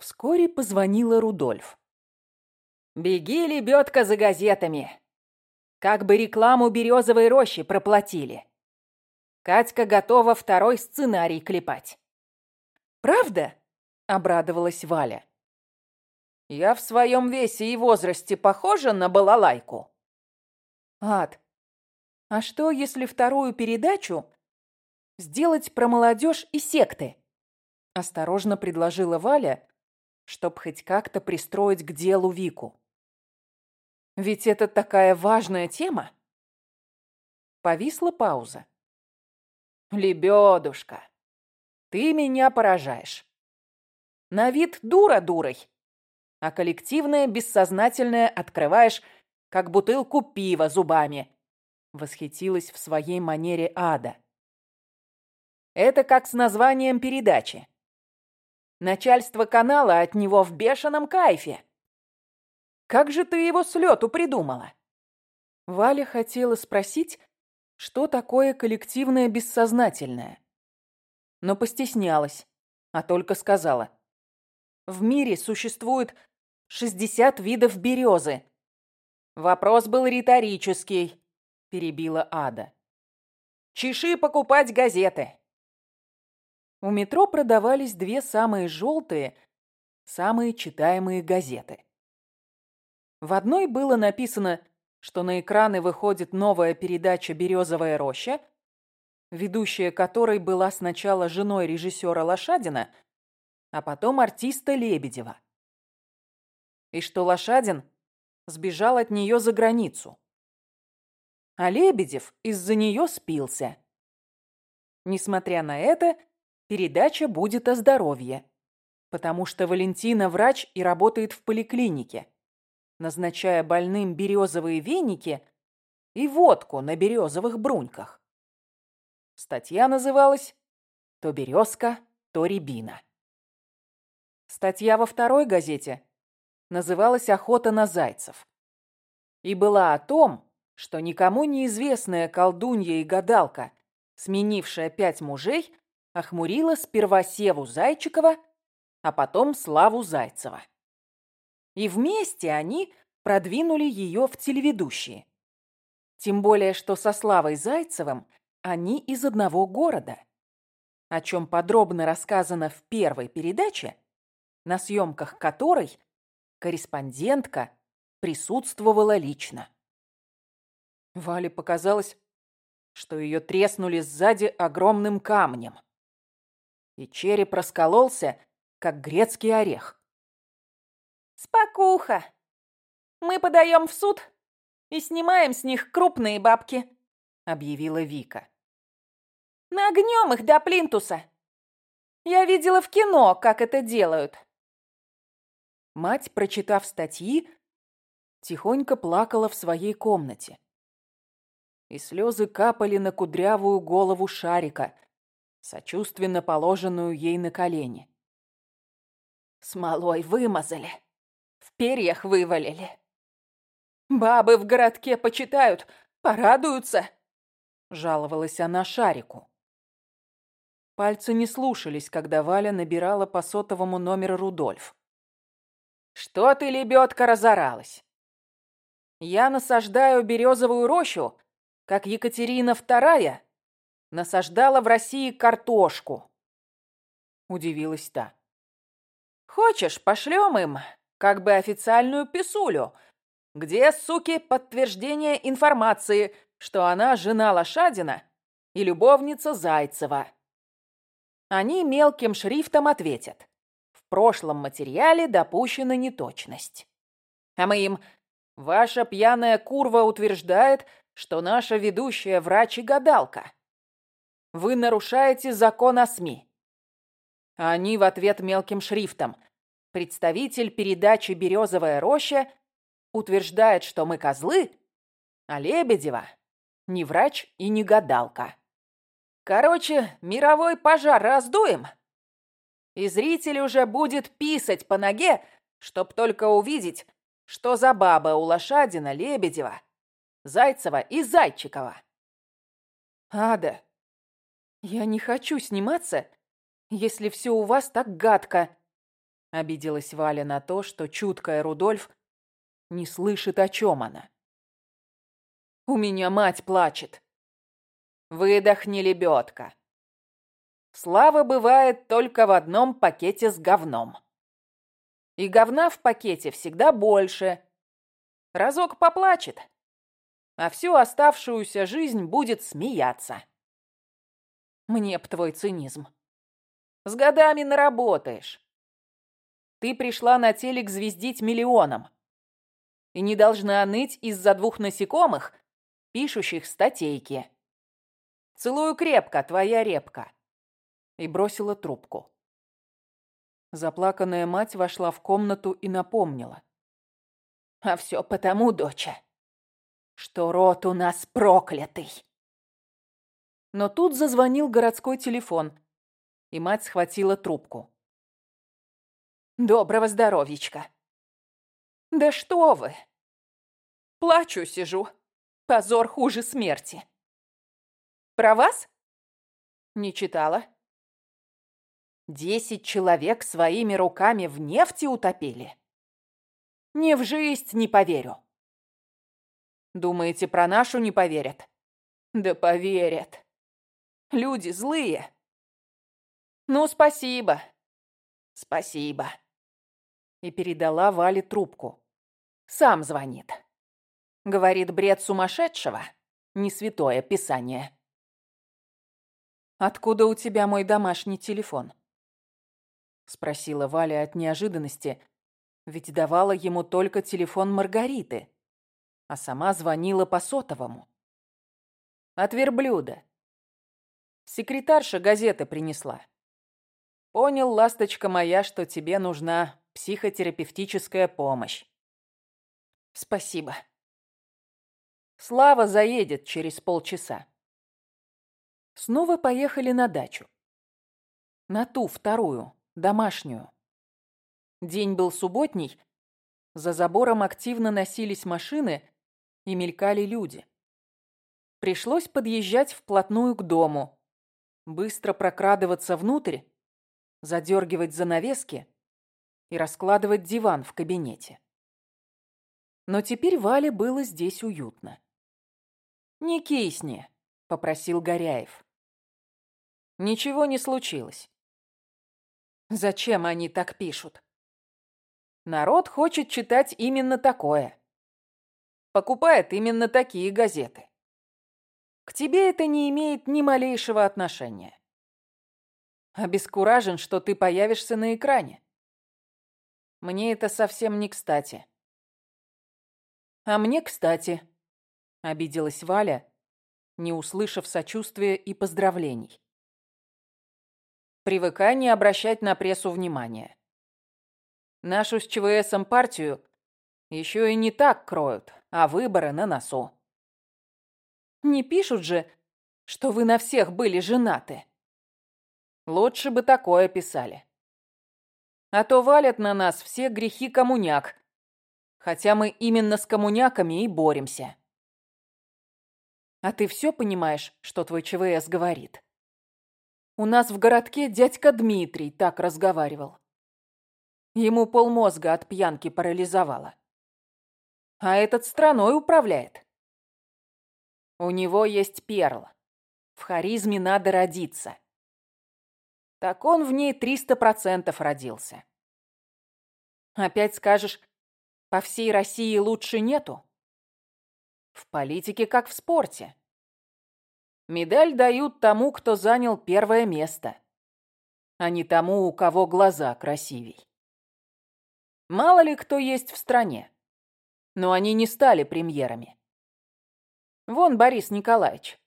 Вскоре позвонила Рудольф. «Беги, лебедка, за газетами! Как бы рекламу березовой рощи проплатили. Катька готова второй сценарий клепать». «Правда?» — обрадовалась Валя. «Я в своем весе и возрасте похожа на балалайку?» «Ад, а что, если вторую передачу сделать про молодежь и секты?» Осторожно предложила Валя, чтоб хоть как-то пристроить к делу Вику. Ведь это такая важная тема. Повисла пауза. «Лебедушка, ты меня поражаешь. На вид дура дурой, а коллективное бессознательное открываешь, как бутылку пива зубами», восхитилась в своей манере ада. «Это как с названием передачи. Начальство канала от него в бешеном кайфе. Как же ты его с лету придумала?» Валя хотела спросить, что такое коллективное бессознательное. Но постеснялась, а только сказала. В мире существует 60 видов березы. Вопрос был риторический, перебила Ада. Чеши покупать газеты. У метро продавались две самые желтые, самые читаемые газеты. В одной было написано, что на экраны выходит новая передача «Березовая роща», ведущая которой была сначала женой режиссера Лошадина, а потом артиста Лебедева. И что Лошадин сбежал от нее за границу. А Лебедев из-за нее спился. Несмотря на это, Передача будет о здоровье, потому что Валентина врач и работает в поликлинике, назначая больным березовые веники и водку на березовых бруньках. Статья называлась «То березка, то рябина». Статья во второй газете называлась «Охота на зайцев» и была о том, что никому неизвестная колдунья и гадалка, сменившая пять мужей, охмурила сперва Севу Зайчикова, а потом Славу Зайцева. И вместе они продвинули ее в телеведущие. Тем более, что со Славой Зайцевым они из одного города, о чем подробно рассказано в первой передаче, на съемках которой корреспондентка присутствовала лично. Вале показалось, что ее треснули сзади огромным камнем и череп раскололся, как грецкий орех. «Спокуха! Мы подаем в суд и снимаем с них крупные бабки», — объявила Вика. «Нагнем их до плинтуса. Я видела в кино, как это делают». Мать, прочитав статьи, тихонько плакала в своей комнате. И слезы капали на кудрявую голову шарика — сочувственно положенную ей на колени. Смолой вымазали, в перьях вывалили. Бабы в городке почитают, порадуются, жаловалась она Шарику. Пальцы не слушались, когда Валя набирала по сотовому номер Рудольф. «Что ты, лебедка, разоралась? Я насаждаю березовую рощу, как Екатерина Вторая, насаждала в России картошку. Удивилась та. Хочешь, пошлем им как бы официальную писулю, где, суки, подтверждение информации, что она жена Лошадина и любовница Зайцева. Они мелким шрифтом ответят. В прошлом материале допущена неточность. А мы им... Ваша пьяная курва утверждает, что наша ведущая врач и гадалка. Вы нарушаете закон о СМИ. Они в ответ мелким шрифтом. Представитель передачи «Березовая роща» утверждает, что мы козлы, а Лебедева не врач и не гадалка. Короче, мировой пожар раздуем. И зритель уже будет писать по ноге, чтоб только увидеть, что за баба у Лошадина, Лебедева, Зайцева и Зайчикова. Ада, «Я не хочу сниматься, если все у вас так гадко», Обиделась Валя на то, что чуткая Рудольф не слышит, о чем она. «У меня мать плачет». «Выдохни, лебедка. Слава бывает только в одном пакете с говном. И говна в пакете всегда больше. Разок поплачет, а всю оставшуюся жизнь будет смеяться. Мне б твой цинизм. С годами наработаешь. Ты пришла на телек звездить миллионом. И не должна ныть из-за двух насекомых, пишущих статейки. Целую крепко, твоя репка. И бросила трубку. Заплаканная мать вошла в комнату и напомнила. А все потому, доча, что рот у нас проклятый. Но тут зазвонил городской телефон, и мать схватила трубку. Доброго здоровичка. Да что вы? Плачу сижу. Позор хуже смерти. Про вас? Не читала. Десять человек своими руками в нефти утопили. Ни в жизнь не поверю. Думаете, про нашу не поверят? Да поверят. Люди злые. Ну, спасибо. Спасибо и передала Вале трубку. Сам звонит. Говорит, бред сумасшедшего, не святое писание. «Откуда у тебя мой домашний телефон?» Спросила Валя от неожиданности, ведь давала ему только телефон Маргариты, а сама звонила по сотовому. От верблюда. Секретарша газеты принесла. Понял, ласточка моя, что тебе нужна психотерапевтическая помощь. Спасибо. Слава заедет через полчаса. Снова поехали на дачу. На ту вторую, домашнюю. День был субботний, за забором активно носились машины и мелькали люди. Пришлось подъезжать вплотную к дому, быстро прокрадываться внутрь, задергивать занавески и раскладывать диван в кабинете. Но теперь Вале было здесь уютно. «Не кисни», — попросил Горяев. Ничего не случилось. Зачем они так пишут? Народ хочет читать именно такое. Покупает именно такие газеты. К тебе это не имеет ни малейшего отношения. Обескуражен, что ты появишься на экране. Мне это совсем не кстати. А мне кстати, обиделась Валя, не услышав сочувствия и поздравлений. Привыкай не обращать на прессу внимания. Нашу с ЧВСом партию еще и не так кроют, а выборы на носу. Не пишут же, что вы на всех были женаты. Лучше бы такое писали. А то валят на нас все грехи коммуняк. Хотя мы именно с коммуняками и боремся. А ты все понимаешь, что твой ЧВС говорит? У нас в городке дядька Дмитрий так разговаривал. Ему полмозга от пьянки парализовало. А этот страной управляет. У него есть перл. В харизме надо родиться. Так он в ней триста процентов родился. Опять скажешь, по всей России лучше нету? В политике, как в спорте. Медаль дают тому, кто занял первое место, а не тому, у кого глаза красивей. Мало ли кто есть в стране, но они не стали премьерами. Вон Борис Николаевич.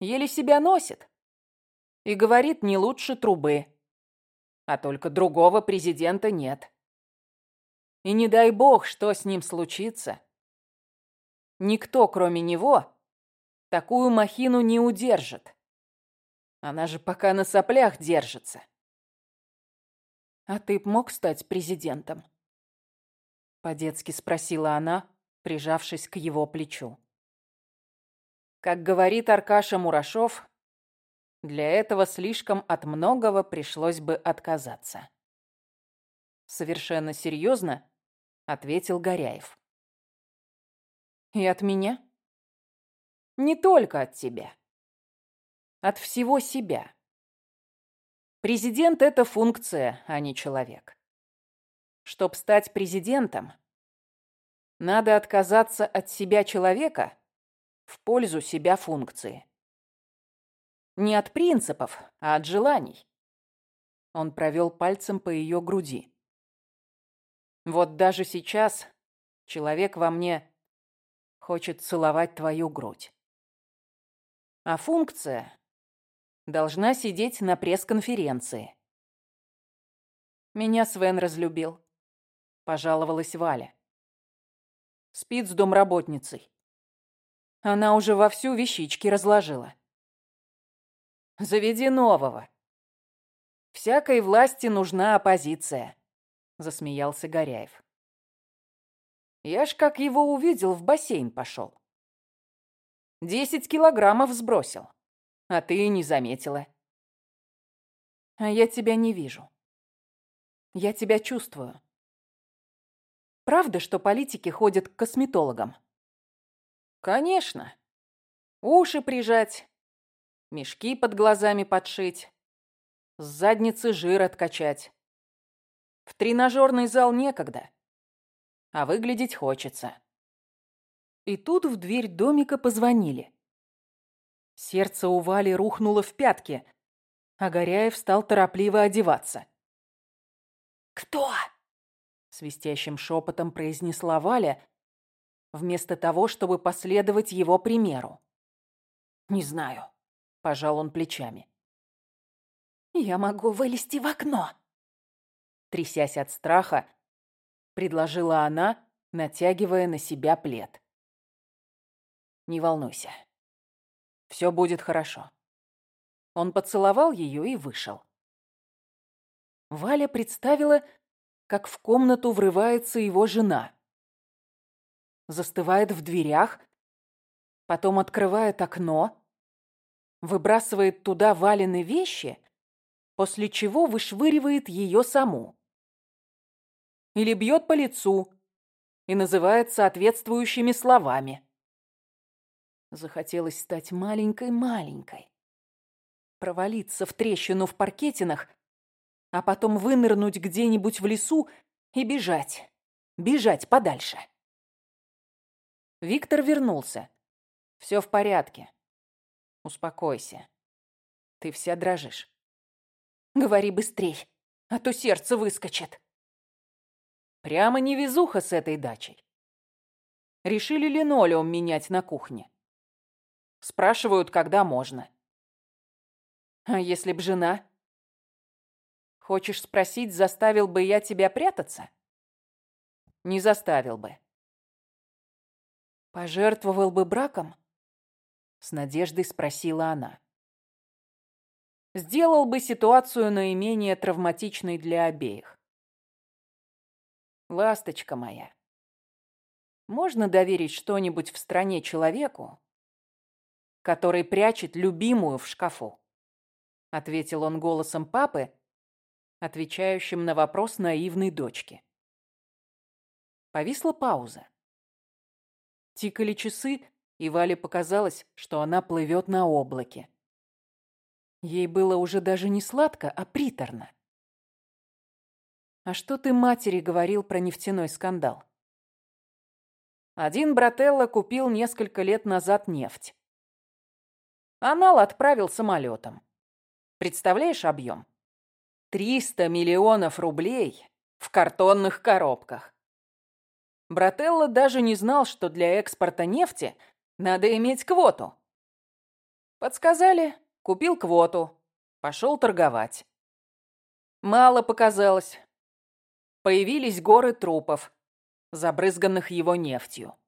Еле себя носит и говорит не лучше трубы. А только другого президента нет. И не дай бог, что с ним случится. Никто, кроме него, такую махину не удержит. Она же пока на соплях держится. А ты б мог стать президентом? По-детски спросила она, прижавшись к его плечу. Как говорит Аркаша Мурашов, для этого слишком от многого пришлось бы отказаться. Совершенно серьезно ответил Горяев. И от меня? Не только от тебя. От всего себя. Президент — это функция, а не человек. Чтоб стать президентом, надо отказаться от себя человека в пользу себя функции. Не от принципов, а от желаний. Он провел пальцем по ее груди. Вот даже сейчас человек во мне хочет целовать твою грудь. А функция должна сидеть на пресс-конференции. Меня Свен разлюбил, пожаловалась Валя. Спит с домработницей. Она уже вовсю вещички разложила. Заведи нового. Всякой власти нужна оппозиция. — засмеялся Горяев. «Я ж как его увидел, в бассейн пошел. Десять килограммов сбросил, а ты не заметила. А я тебя не вижу. Я тебя чувствую. Правда, что политики ходят к косметологам? Конечно. Уши прижать, мешки под глазами подшить, с задницы жир откачать. В тренажерный зал некогда, а выглядеть хочется. И тут в дверь домика позвонили. Сердце у Вали рухнуло в пятки, а Горяев стал торопливо одеваться. «Кто?» — свистящим шепотом произнесла Валя, вместо того, чтобы последовать его примеру. «Не знаю», — пожал он плечами. «Я могу вылезти в окно», трясясь от страха, предложила она, натягивая на себя плед. Не волнуйся. Все будет хорошо. Он поцеловал ее и вышел. Валя представила, как в комнату врывается его жена. Застывает в дверях, потом открывает окно, выбрасывает туда Валины вещи после чего вышвыривает ее саму. Или бьет по лицу и называет соответствующими словами. Захотелось стать маленькой-маленькой, провалиться в трещину в паркетинах, а потом вынырнуть где-нибудь в лесу и бежать, бежать подальше. Виктор вернулся. Все в порядке. Успокойся. Ты вся дрожишь. Говори быстрей, а то сердце выскочит. Прямо невезуха с этой дачей. Решили линолеум менять на кухне. Спрашивают, когда можно. А если б жена? Хочешь спросить, заставил бы я тебя прятаться? Не заставил бы. Пожертвовал бы браком? С надеждой спросила она сделал бы ситуацию наименее травматичной для обеих. Ласточка моя, можно доверить что-нибудь в стране человеку, который прячет любимую в шкафу? Ответил он голосом папы, отвечающим на вопрос наивной дочки. Повисла пауза. Тикали часы, и Вале показалось, что она плывет на облаке. Ей было уже даже не сладко, а приторно. «А что ты матери говорил про нефтяной скандал?» Один брателло купил несколько лет назад нефть. Анал отправил самолетом. Представляешь объем? 300 миллионов рублей в картонных коробках. Брателло даже не знал, что для экспорта нефти надо иметь квоту. Подсказали, Купил квоту. Пошел торговать. Мало показалось. Появились горы трупов, забрызганных его нефтью.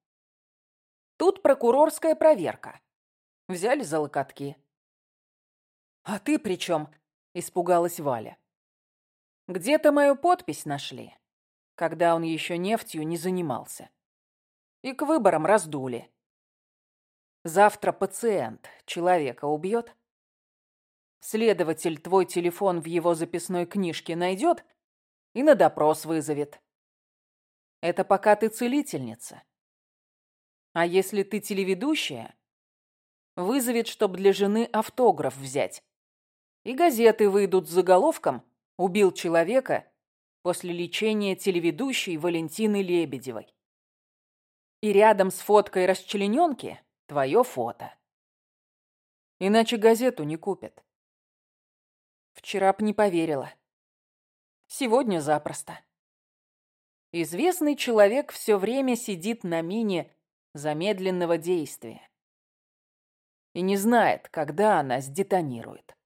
Тут прокурорская проверка. Взяли за локотки. «А ты при чем?» – испугалась Валя. «Где-то мою подпись нашли, когда он еще нефтью не занимался. И к выборам раздули. Завтра пациент человека убьет, Следователь твой телефон в его записной книжке найдет и на допрос вызовет. Это пока ты целительница. А если ты телеведущая, вызовет, чтоб для жены автограф взять. И газеты выйдут с заголовком «Убил человека после лечения телеведущей Валентины Лебедевой». И рядом с фоткой расчлененки твое фото. Иначе газету не купят. Вчера б не поверила. Сегодня запросто. Известный человек все время сидит на мине замедленного действия и не знает, когда она сдетонирует.